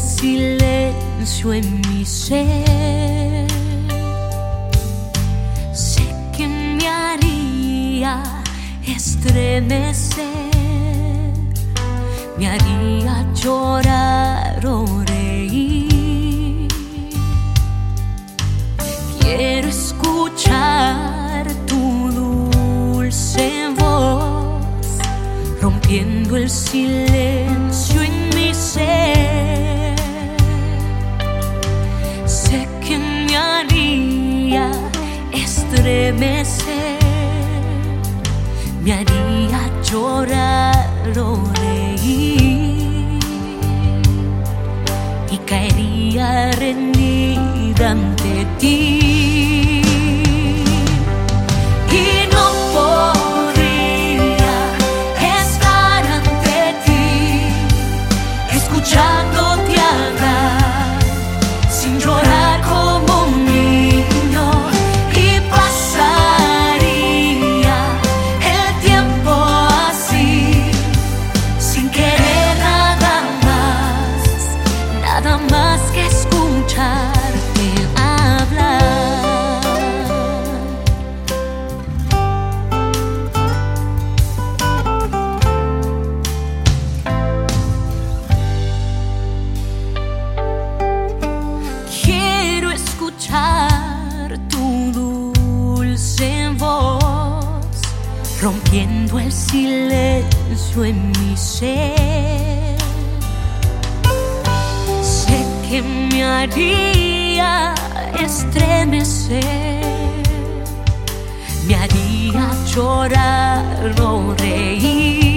silencio en mi ser. Sé que me haría estremecer, me haría llorar o reír. Quiero escuchar tu dulce voz, rompiendo el silencio estremecer, me haría llorar o reír y caería rendida ante ti. Rompiendo el silencio en mi ser. Sé que me haría estremecer, me haría llorar o reír.